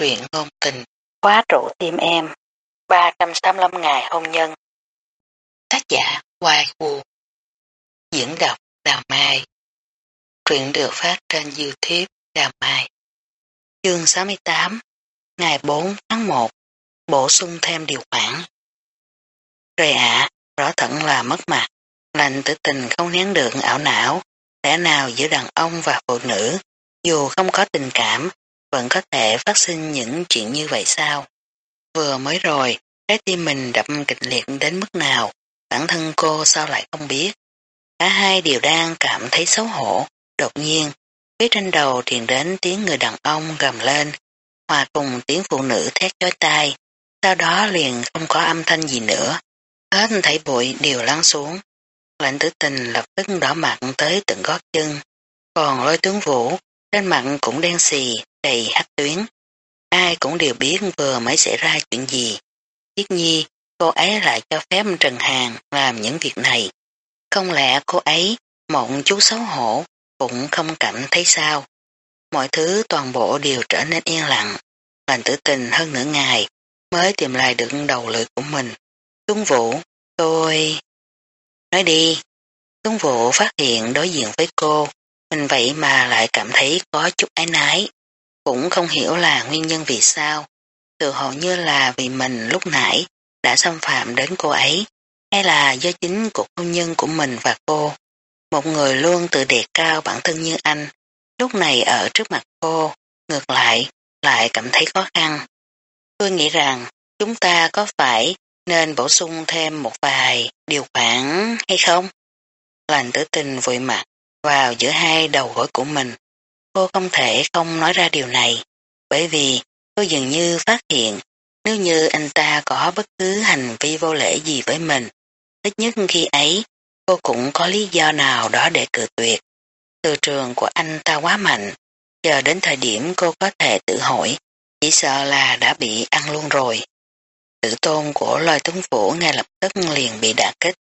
truyện ngôn tình, khóa trụ tim em, 385 ngày hôn nhân. Tác giả Hoài Vũ Diễn đọc Đào Mai. Truyện được phát trên Youtube Đào Mai. Chương 68 Ngày 4 tháng 1 Bổ sung thêm điều khoản. Rồi ạ, rõ thận là mất mặt, lành tử tình không nén được ảo não, lẽ nào giữa đàn ông và phụ nữ, dù không có tình cảm, vẫn có thể phát sinh những chuyện như vậy sao? Vừa mới rồi, trái tim mình đập kịch liệt đến mức nào, bản thân cô sao lại không biết. Cả hai đều đang cảm thấy xấu hổ, đột nhiên, phía trên đầu truyền đến tiếng người đàn ông gầm lên, hòa cùng tiếng phụ nữ thét chói tai, sau đó liền không có âm thanh gì nữa. Hết thảy bụi đều lắng xuống. Lạnh tử tình lập tức đỏ mặt tới từng gót chân, còn lôi tướng vũ, trên mặt cũng đen xì, đầy hắc tuyến. Ai cũng đều biết vừa mới xảy ra chuyện gì. Tiết nhi, cô ấy lại cho phép Trần Hàng làm những việc này. Không lẽ cô ấy, mộng chú xấu hổ, cũng không cảm thấy sao. Mọi thứ toàn bộ đều trở nên yên lặng. Lành tử tình hơn nửa ngày mới tìm lại được đầu lưỡi của mình. Tuấn Vũ, tôi... Nói đi. Tuấn Vũ phát hiện đối diện với cô, mình vậy mà lại cảm thấy có chút ái nái. Cũng không hiểu là nguyên nhân vì sao, tự hồ như là vì mình lúc nãy đã xâm phạm đến cô ấy, hay là do chính cuộc hôn nhân của mình và cô. Một người luôn tự đề cao bản thân như anh, lúc này ở trước mặt cô, ngược lại, lại cảm thấy khó khăn. Tôi nghĩ rằng chúng ta có phải nên bổ sung thêm một vài điều khoản hay không? Lành tử tình vội mặt vào giữa hai đầu gối của mình. Cô không thể không nói ra điều này, bởi vì cô dường như phát hiện nếu như anh ta có bất cứ hành vi vô lễ gì với mình, ít nhất khi ấy cô cũng có lý do nào đó để cự tuyệt. Từ trường của anh ta quá mạnh, chờ đến thời điểm cô có thể tự hỏi, chỉ sợ là đã bị ăn luôn rồi. Tự tôn của loài tuấn vũ ngay lập tức liền bị đả kích.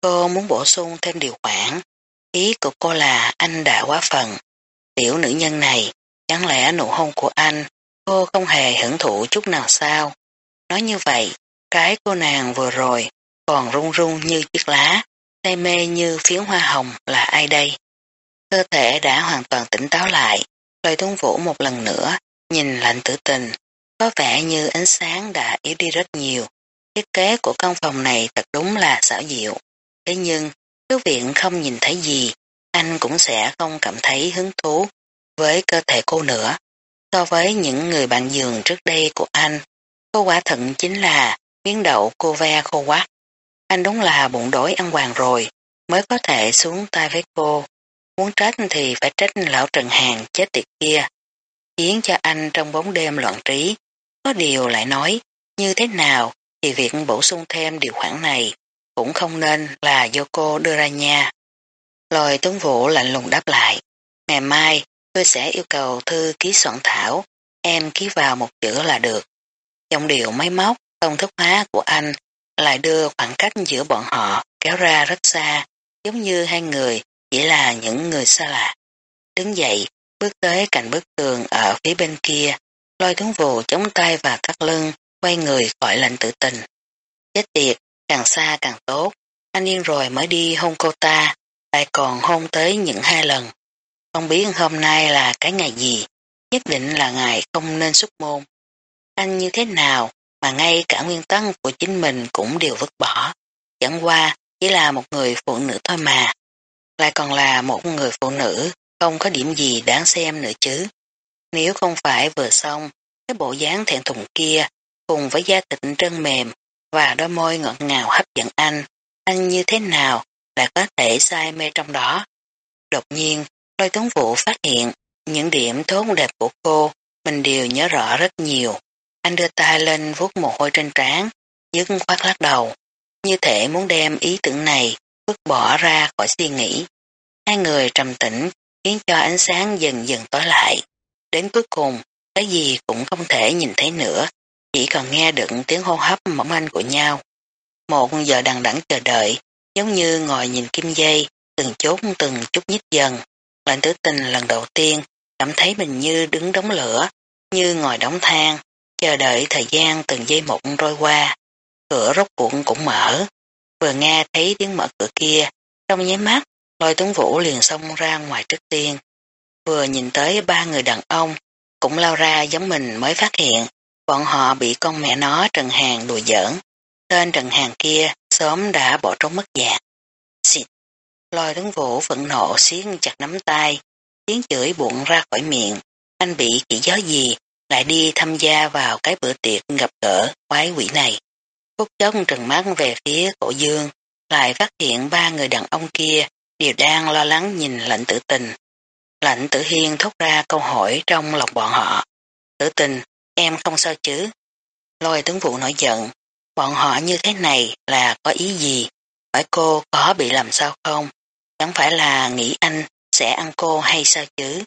Cô muốn bổ sung thêm điều khoản. Ý của cô là anh đã quá phần. Tiểu nữ nhân này, chẳng lẽ nụ hôn của anh, cô không hề hưởng thụ chút nào sao? Nói như vậy, cái cô nàng vừa rồi còn run run như chiếc lá, say mê như phiến hoa hồng là ai đây? Cơ thể đã hoàn toàn tỉnh táo lại, lời tuấn vũ một lần nữa, nhìn lạnh tử tình, có vẻ như ánh sáng đã yếu đi rất nhiều. Thiết kế của căn phòng này thật đúng là xảo diệu. Thế nhưng, cứ viện không nhìn thấy gì, anh cũng sẽ không cảm thấy hứng thú với cơ thể cô nữa. So với những người bạn giường trước đây của anh, cô quả thận chính là miếng đậu cô ve khô quát. Anh đúng là bụng đói ăn hoàng rồi, mới có thể xuống tay với cô. Muốn trách thì phải trách lão Trần Hàng chết tiệt kia, khiến cho anh trong bóng đêm loạn trí. Có điều lại nói, như thế nào thì việc bổ sung thêm điều khoản này cũng không nên là do cô đưa ra nha lời tuấn vũ lạnh lùng đáp lại. Ngày mai tôi sẽ yêu cầu thư ký soạn thảo, em ký vào một chữ là được. Trong điều máy móc, công thức hóa của anh lại đưa khoảng cách giữa bọn họ kéo ra rất xa, giống như hai người chỉ là những người xa lạ. Đứng dậy, bước tới cạnh bức tường ở phía bên kia, lôi tuấn vũ chống tay và cắt lưng, quay người khỏi lạnh tự tình. Chết tiệt, càng xa càng tốt, anh yên rồi mới đi hôn cô ta, lại còn hôn tới những hai lần. Không biết hôm nay là cái ngày gì, nhất định là ngày không nên xuất môn. Anh như thế nào mà ngay cả nguyên tắc của chính mình cũng đều vứt bỏ. Chẳng qua chỉ là một người phụ nữ thôi mà. Lại còn là một người phụ nữ, không có điểm gì đáng xem nữa chứ. Nếu không phải vừa xong, cái bộ dáng thẹn thùng kia, cùng với da thịt trơn mềm và đôi môi ngọt ngào hấp dẫn anh, anh như thế nào lại có thể say mê trong đó. Đột nhiên, lôi tuấn vũ phát hiện những điểm tốt đẹp của cô mình đều nhớ rõ rất nhiều. Anh đưa tay lên vuốt mồ hôi trên trán, dứt khoát lắc đầu, như thể muốn đem ý tưởng này vứt bỏ ra khỏi suy nghĩ. Hai người trầm tĩnh khiến cho ánh sáng dần dần tối lại. Đến cuối cùng, cái gì cũng không thể nhìn thấy nữa, chỉ còn nghe được tiếng hô hấp mỏng manh của nhau. Một giờ đằng đẵng chờ đợi, giống như ngồi nhìn kim dây, từng chốt từng chút nhích dần. Lệnh tử tình lần đầu tiên cảm thấy mình như đứng đóng lửa, như ngồi đóng than chờ đợi thời gian từng giây một trôi qua. Cửa rốt cuộn cũng mở, vừa nghe thấy tiếng mở cửa kia, trong nháy mắt, lôi tuấn vũ liền xông ra ngoài trước tiên. Vừa nhìn tới ba người đàn ông, cũng lao ra giống mình mới phát hiện, bọn họ bị con mẹ nó Trần Hàng đùa giỡn. Tên Trần Hàng kia sớm đã bỏ trốn mất dạng. Xịt! Lôi tướng vũ vẫn nộ xiến chặt nắm tay, tiếng chửi buộn ra khỏi miệng. Anh bị chỉ gió gì, lại đi tham gia vào cái bữa tiệc gặp gỡ quái quỷ này. Phúc chốc trừng mắt về phía cổ dương, lại phát hiện ba người đàn ông kia đều đang lo lắng nhìn lệnh tử tình. lệnh tử hiên thốt ra câu hỏi trong lòng bọn họ. Tử tình, em không sao chứ? Lôi tướng vụ nổi giận, bọn họ như thế này là có ý gì? Hỏi cô có bị làm sao không? Chẳng phải là nghĩ anh sẽ ăn cô hay sao chứ?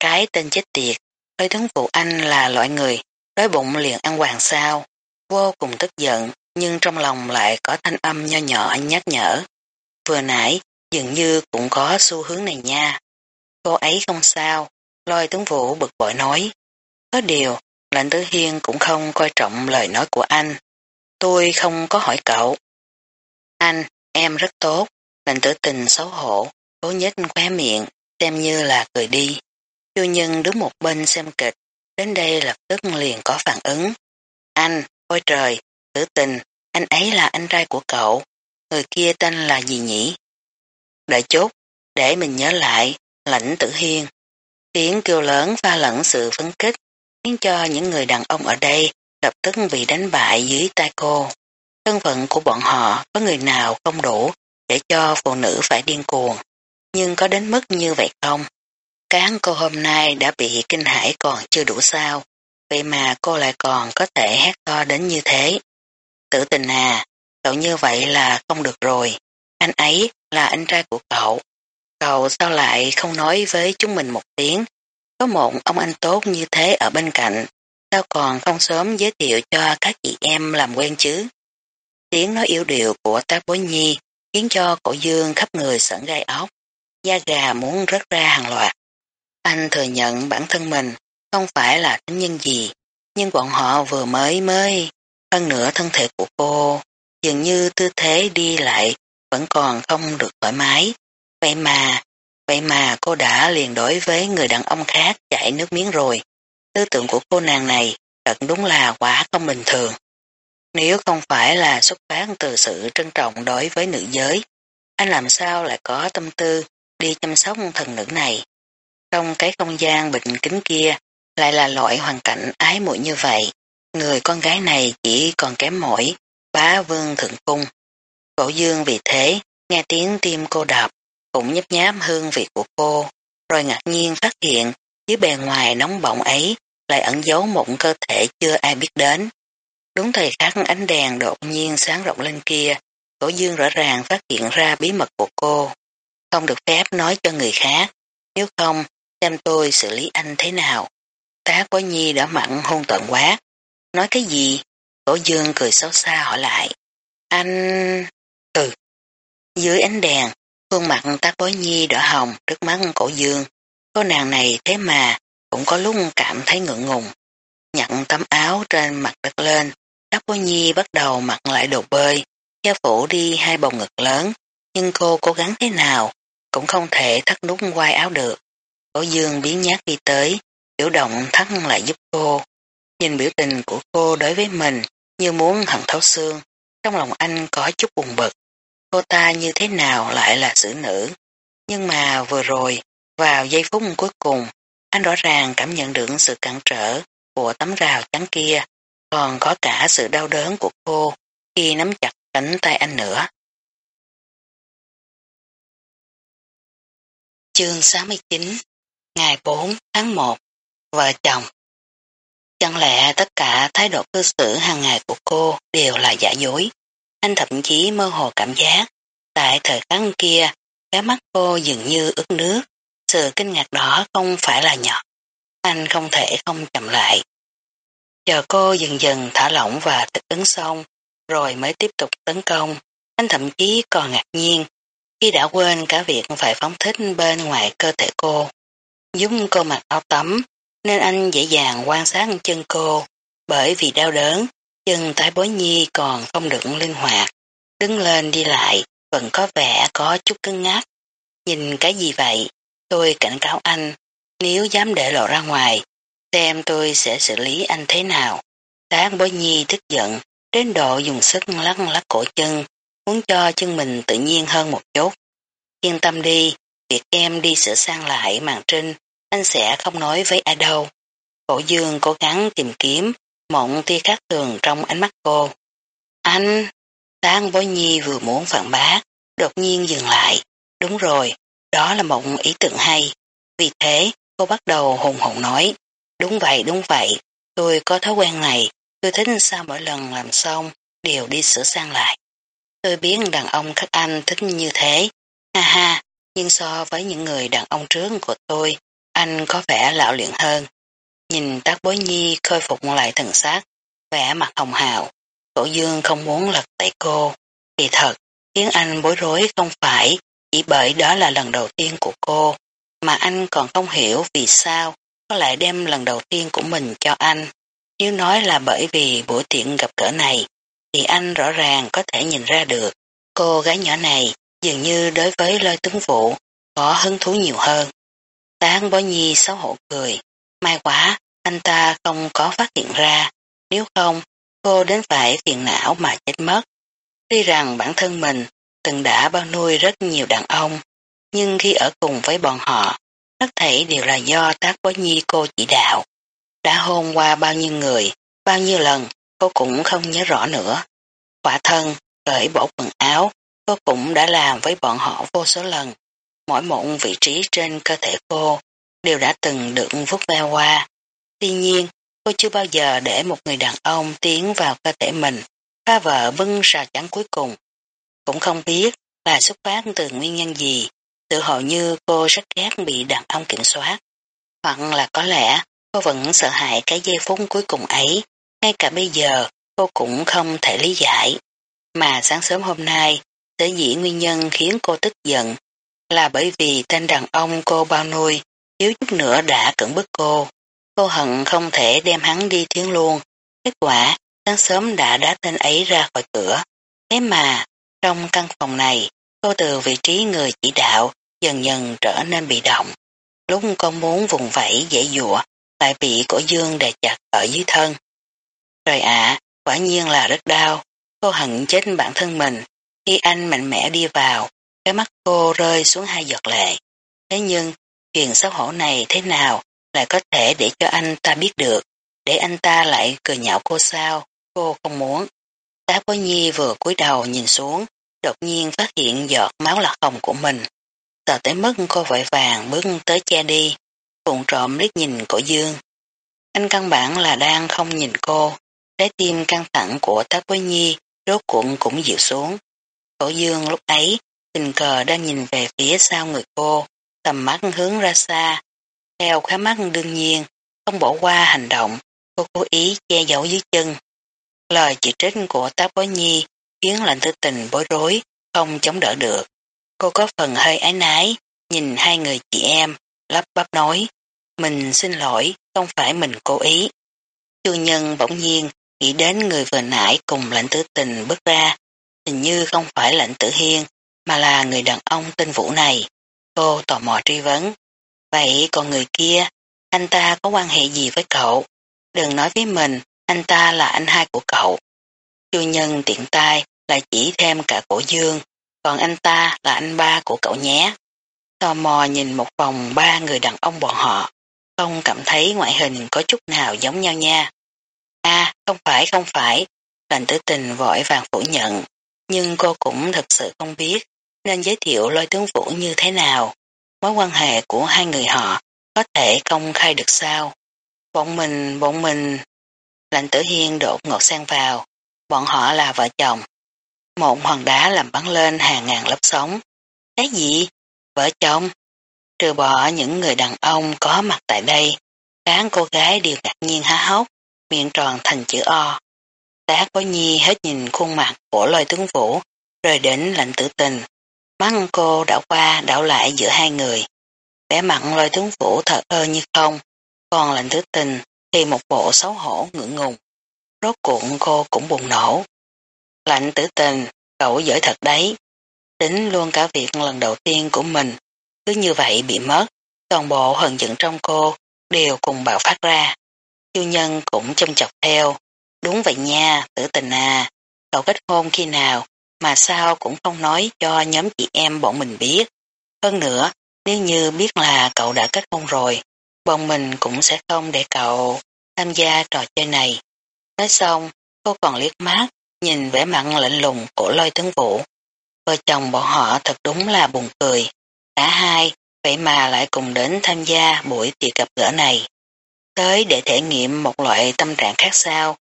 Cái tên chết tiệt, lôi tướng vụ anh là loại người, đói bụng liền ăn hoàng sao. Vô cùng tức giận, nhưng trong lòng lại có thanh âm nho nhỏ nhắc nhở. Vừa nãy, dường như cũng có xu hướng này nha. Cô ấy không sao, lôi tướng vũ bực bội nói. Có điều, lệnh tứ hiên cũng không coi trọng lời nói của anh. Tôi không có hỏi cậu. Anh, em rất tốt, lệnh tử tình xấu hổ, cố nhếch khóe miệng, xem như là cười đi. Chu nhân đứng một bên xem kịch, đến đây lập tức liền có phản ứng. Anh, ôi trời, tử tình, anh ấy là anh trai của cậu, người kia tên là gì nhỉ? Đợi chút, để mình nhớ lại, lãnh tử hiên. Tiếng kêu lớn pha lẫn sự phấn kích, khiến cho những người đàn ông ở đây lập tức bị đánh bại dưới tay cô. Thân phận của bọn họ có người nào không đủ để cho phụ nữ phải điên cuồng, nhưng có đến mức như vậy không? Cán cô hôm nay đã bị kinh hãi còn chưa đủ sao, vậy mà cô lại còn có thể hát to đến như thế. Tử tình à, cậu như vậy là không được rồi. Anh ấy là anh trai của cậu. Cậu sao lại không nói với chúng mình một tiếng? Có một ông anh tốt như thế ở bên cạnh, sao còn không sớm giới thiệu cho các chị em làm quen chứ? Tiếng nói yêu điệu của tác bối nhi khiến cho cổ dương khắp người sởn gai ốc, da gà muốn rớt ra hàng loạt. Anh thừa nhận bản thân mình không phải là tính nhân gì, nhưng bọn họ vừa mới mới hơn nữa thân thể của cô, dường như tư thế đi lại vẫn còn không được thoải mái. Vậy mà, vậy mà cô đã liền đối với người đàn ông khác chảy nước miếng rồi. Tư tưởng của cô nàng này thật đúng là quá không bình thường. Nếu không phải là xuất phát từ sự trân trọng đối với nữ giới, anh làm sao lại có tâm tư đi chăm sóc thần nữ này. Trong cái không gian bệnh kính kia lại là loại hoàn cảnh ái muội như vậy. Người con gái này chỉ còn kém mỗi bá vương thượng cung. Cổ dương vì thế, nghe tiếng tim cô đập, cũng nhấp nháp hương vị của cô, rồi ngạc nhiên phát hiện dưới bề ngoài nóng bỏng ấy lại ẩn giấu một cơ thể chưa ai biết đến. Đúng thời khắc ánh đèn đột nhiên sáng rộng lên kia, cổ dương rõ ràng phát hiện ra bí mật của cô. Không được phép nói cho người khác, nếu không, xem tôi xử lý anh thế nào. Tá có nhi đã mặn hôn tận quá Nói cái gì? Cổ dương cười xấu xa hỏi lại. Anh... Ừ. Dưới ánh đèn, khuôn mặt tá bối nhi đỏ hồng trước mắt cổ dương. Cô nàng này thế mà cũng có lúc cảm thấy ngượng ngùng. Nhận tấm áo trên mặt đất lên, tác cô nhi bắt đầu mặc lại đồ bơi, che phủ đi hai bồng ngực lớn, nhưng cô cố gắng thế nào cũng không thể thắt nút quai áo được. Cổ dương biến nhát đi tới, biểu động thắt lại giúp cô, Nhìn biểu tình của cô đối với mình như muốn hận thấu xương, trong lòng anh có chút buồn bực. Cô ta như thế nào lại là xử nữ. Nhưng mà vừa rồi, vào giây phút cuối cùng, anh rõ ràng cảm nhận được sự cản trở của tấm rào trắng kia, còn có cả sự đau đớn của cô khi nắm chặt cánh tay anh nữa. Chương 69 Ngày 4 tháng 1 Vợ chồng Chẳng lẽ tất cả thái độ cư xử hàng ngày của cô đều là giả dối? Anh thậm chí mơ hồ cảm giác, tại thời khắc kia, cái mắt cô dường như ướt nước, sự kinh ngạc đó không phải là nhỏ. Anh không thể không chậm lại. Chờ cô dần dần thả lỏng và thích ứng xong, rồi mới tiếp tục tấn công. Anh thậm chí còn ngạc nhiên, khi đã quên cả việc phải phóng thích bên ngoài cơ thể cô. Giúp cô mặc áo tắm, nên anh dễ dàng quan sát chân cô, bởi vì đau đớn, chân tái bối nhi còn không được linh hoạt, đứng lên đi lại, vẫn có vẻ có chút cứng ngắc. Nhìn cái gì vậy? Tôi cảnh cáo anh, nếu dám để lộ ra ngoài, xem tôi sẽ xử lý anh thế nào. Tán bối nhi tức giận, đến độ dùng sức lắc lắc cổ chân, muốn cho chân mình tự nhiên hơn một chút. Yên tâm đi, việc em đi sửa sang lại màn trinh, anh sẽ không nói với ai đâu. Cổ dương cố gắng tìm kiếm, mộng tia khác thường trong ánh mắt cô. Anh, Tán bối nhi vừa muốn phản bác, đột nhiên dừng lại. Đúng rồi, đó là một ý tưởng hay. Vì thế, cô bắt đầu hùng hùng nói. Đúng vậy, đúng vậy, tôi có thói quen này, tôi thích sao mỗi lần làm xong, đều đi sửa sang lại. Tôi biết đàn ông các anh thích như thế, ha ha, nhưng so với những người đàn ông trước của tôi, anh có vẻ lão luyện hơn. Nhìn tác bối nhi khôi phục lại thần xác, vẻ mặt hồng hào, cổ dương không muốn lật tẩy cô. Thì thật, tiếng anh bối rối không phải chỉ bởi đó là lần đầu tiên của cô, mà anh còn không hiểu vì sao có lại đem lần đầu tiên của mình cho anh. Nếu nói là bởi vì buổi tiện gặp cỡ này, thì anh rõ ràng có thể nhìn ra được. Cô gái nhỏ này dường như đối với lôi tướng vụ có hứng thú nhiều hơn. Tán bó nhi xấu hổ cười. May quá, anh ta không có phát hiện ra. Nếu không, cô đến phải phiền não mà chết mất. Tuy rằng bản thân mình từng đã bao nuôi rất nhiều đàn ông, nhưng khi ở cùng với bọn họ, tất thảy đều là do tác bó nhi cô chỉ đạo. Đã hôn qua bao nhiêu người, bao nhiêu lần, cô cũng không nhớ rõ nữa. Quả thân, cởi bỏ quần áo, cô cũng đã làm với bọn họ vô số lần. Mỗi một vị trí trên cơ thể cô đều đã từng được vút ve qua. Tuy nhiên, cô chưa bao giờ để một người đàn ông tiến vào cơ thể mình, phá vỡ bưng rào chắn cuối cùng. Cũng không biết là xuất phát từ nguyên nhân gì, tự hồ như cô rất ghét bị đàn ông kiểm soát. Hoặc là có lẽ cô vẫn sợ hãi cái giây phút cuối cùng ấy, ngay cả bây giờ cô cũng không thể lý giải. Mà sáng sớm hôm nay, sở dĩ nguyên nhân khiến cô tức giận là bởi vì tên đàn ông cô bao nuôi, thiếu chút nữa đã cưỡng bức cô. Cô hận không thể đem hắn đi tiếng luôn. Kết quả, sáng sớm đã đá tên ấy ra khỏi cửa. Thế mà, trong căn phòng này, cô từ vị trí người chỉ đạo dần dần trở nên bị động. Lúc cô muốn vùng vẫy dễ dụa, lại bị cổ dương đè chặt ở dưới thân. Trời ạ, quả nhiên là rất đau. Cô hận chết bản thân mình. Khi anh mạnh mẽ đi vào, cái mắt cô rơi xuống hai giọt lệ. Thế nhưng, chuyện xấu hổ này thế nào lại có thể để cho anh ta biết được, để anh ta lại cười nhạo cô sao, cô không muốn. Tá bối nhi vừa cúi đầu nhìn xuống, đột nhiên phát hiện giọt máu lạc hồng của mình. Sợ tới mức cô vội vàng bước tới che đi, cuộn trộm liếc nhìn cổ dương. Anh căn bản là đang không nhìn cô, trái tim căng thẳng của tá bối nhi rốt cuộn cũng dịu xuống. Cổ dương lúc ấy tình cờ đang nhìn về phía sau người cô, tầm mắt hướng ra xa. Theo khóa mắt đương nhiên, không bỏ qua hành động, cô cố ý che giấu dưới chân. Lời chỉ trích của tá bối nhi khiến lệnh tư tình bối rối, không chống đỡ được. Cô có phần hơi ái nái, nhìn hai người chị em, lắp bắp nói, mình xin lỗi, không phải mình cố ý. Chu nhân bỗng nhiên nghĩ đến người vừa nãy cùng lệnh tử tình bước ra, hình như không phải lệnh tử hiên, mà là người đàn ông tên Vũ này. Cô tò mò truy vấn. Vậy còn người kia, anh ta có quan hệ gì với cậu? Đừng nói với mình, anh ta là anh hai của cậu. Chu nhân tiện tay là chỉ thêm cả cổ dương, còn anh ta là anh ba của cậu nhé. Tò mò nhìn một vòng ba người đàn ông bọn họ, không cảm thấy ngoại hình có chút nào giống nhau nha. À, không phải, không phải, lành tử tình vội vàng phủ nhận, nhưng cô cũng thật sự không biết nên giới thiệu lôi tướng vũ như thế nào. Mối quan hệ của hai người họ có thể công khai được sao. Bọn mình, bọn mình, lạnh tử hiên đột ngột sang vào, bọn họ là vợ chồng. Một hòn đá làm bắn lên hàng ngàn lớp sóng. Cái gì? Vợ chồng? Trừ bỏ những người đàn ông có mặt tại đây, các cô gái đều ngạc nhiên há hốc, miệng tròn thành chữ O. Tá có nhi hết nhìn khuôn mặt của loài tướng vũ, rồi đến lạnh tử tình. Mắt cô đảo qua đảo lại giữa hai người. Vẻ mặn loài tướng vũ thật ơ như không. Còn lệnh tử tình thì một bộ xấu hổ ngượng ngùng. Rốt cuộn cô cũng bùng nổ. Lạnh tử tình, cậu giỏi thật đấy. Tính luôn cả việc lần đầu tiên của mình. Cứ như vậy bị mất. Toàn bộ hận giận trong cô đều cùng bạo phát ra. Chu nhân cũng châm chọc theo. Đúng vậy nha, tử tình à. Cậu kết hôn khi nào mà sao cũng không nói cho nhóm chị em bọn mình biết. Hơn nữa, nếu như biết là cậu đã kết hôn rồi, bọn mình cũng sẽ không để cậu tham gia trò chơi này. Nói xong, cô còn liếc mắt, nhìn vẻ mặn lạnh lùng của lôi tướng vũ. Vợ chồng bọn họ thật đúng là buồn cười. Cả hai, vậy mà lại cùng đến tham gia buổi tiệc gặp gỡ này. Tới để thể nghiệm một loại tâm trạng khác sao.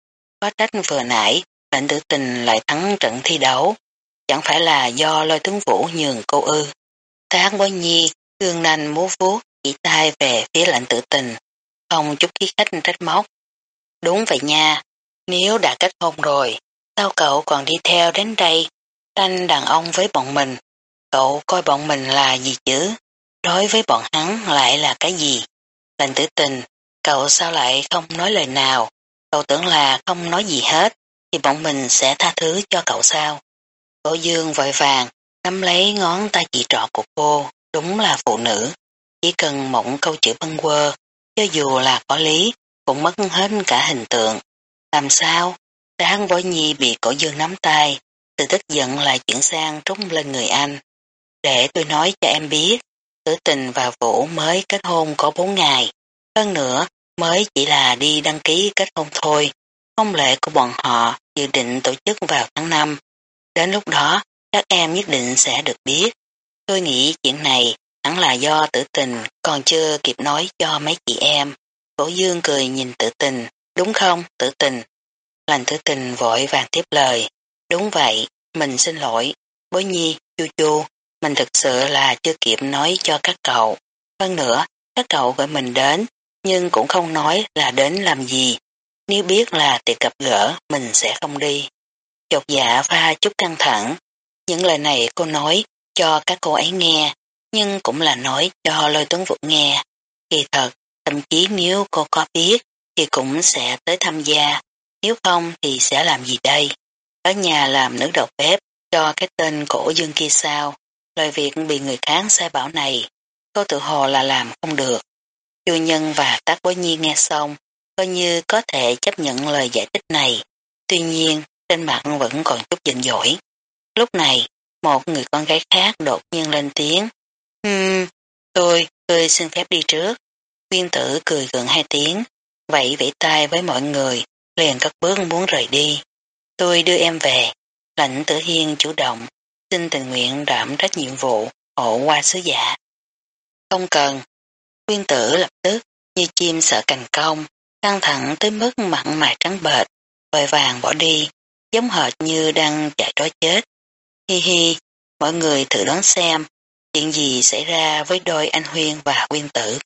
Có trách vừa nãy, lệnh tử tình lại thắng trận thi đấu. Chẳng phải là do lôi tướng vũ nhường cô ư. Tác bối nhi, gương nanh múa vuốt, chỉ tay về phía lệnh tử tình. Không chút khí khách trách móc. Đúng vậy nha, nếu đã kết hôn rồi, sao cậu còn đi theo đến đây, tranh đàn ông với bọn mình? Cậu coi bọn mình là gì chứ? Đối với bọn hắn lại là cái gì? Lệnh tử tình, cậu sao lại không nói lời nào? Cậu tưởng là không nói gì hết, thì bọn mình sẽ tha thứ cho cậu sao? Cổ dương vội vàng, nắm lấy ngón tay chỉ trọ của cô, đúng là phụ nữ. Chỉ cần mộng câu chữ băng quơ, cho dù là có lý, cũng mất hết cả hình tượng. Làm sao? Đáng võ nhi bị cổ dương nắm tay, từ tức giận lại chuyển sang trúng lên người anh. Để tôi nói cho em biết, tử tình và Vũ mới kết hôn có bốn ngày. Hơn nữa, mới chỉ là đi đăng ký kết hôn thôi. Công lệ của bọn họ dự định tổ chức vào tháng 5. Đến lúc đó, các em nhất định sẽ được biết. Tôi nghĩ chuyện này hẳn là do tử tình còn chưa kịp nói cho mấy chị em. Cổ dương cười nhìn tử tình, đúng không tử tình? Lành tử tình vội vàng tiếp lời, đúng vậy, mình xin lỗi, bối nhi, chu chu, mình thực sự là chưa kịp nói cho các cậu. Hơn nữa, các cậu gọi mình đến, nhưng cũng không nói là đến làm gì. Nếu biết là tiệc gặp gỡ, mình sẽ không đi. Chột dạ pha chút căng thẳng. Những lời này cô nói cho các cô ấy nghe, nhưng cũng là nói cho lôi tuấn vũ nghe. Kỳ thật, thậm chí nếu cô có biết, thì cũng sẽ tới tham gia. Nếu không thì sẽ làm gì đây? Ở nhà làm nữ đầu bếp cho cái tên cổ dương kia sao? Lời việc bị người khác sai bảo này, cô tự hồ là làm không được. Chu nhân và tác bối nhi nghe xong, coi như có thể chấp nhận lời giải thích này. Tuy nhiên, trên mặt vẫn còn chút giận dỗi. Lúc này, một người con gái khác đột nhiên lên tiếng. Ừm, tôi, tôi xin phép đi trước. Viên tử cười gần hai tiếng, vậy vẫy tay với mọi người, liền cất bước muốn rời đi. Tôi đưa em về, lãnh tử hiên chủ động, xin tình nguyện đảm trách nhiệm vụ, hộ qua sứ giả. Không cần, viên tử lập tức, như chim sợ cành công, căng thẳng tới mức mặn mà trắng bệt, vội vàng bỏ đi, giống hệt như đang chạy trói chết. Hi hi, mọi người thử đoán xem, chuyện gì xảy ra với đôi anh Huyên và Quyên Tử.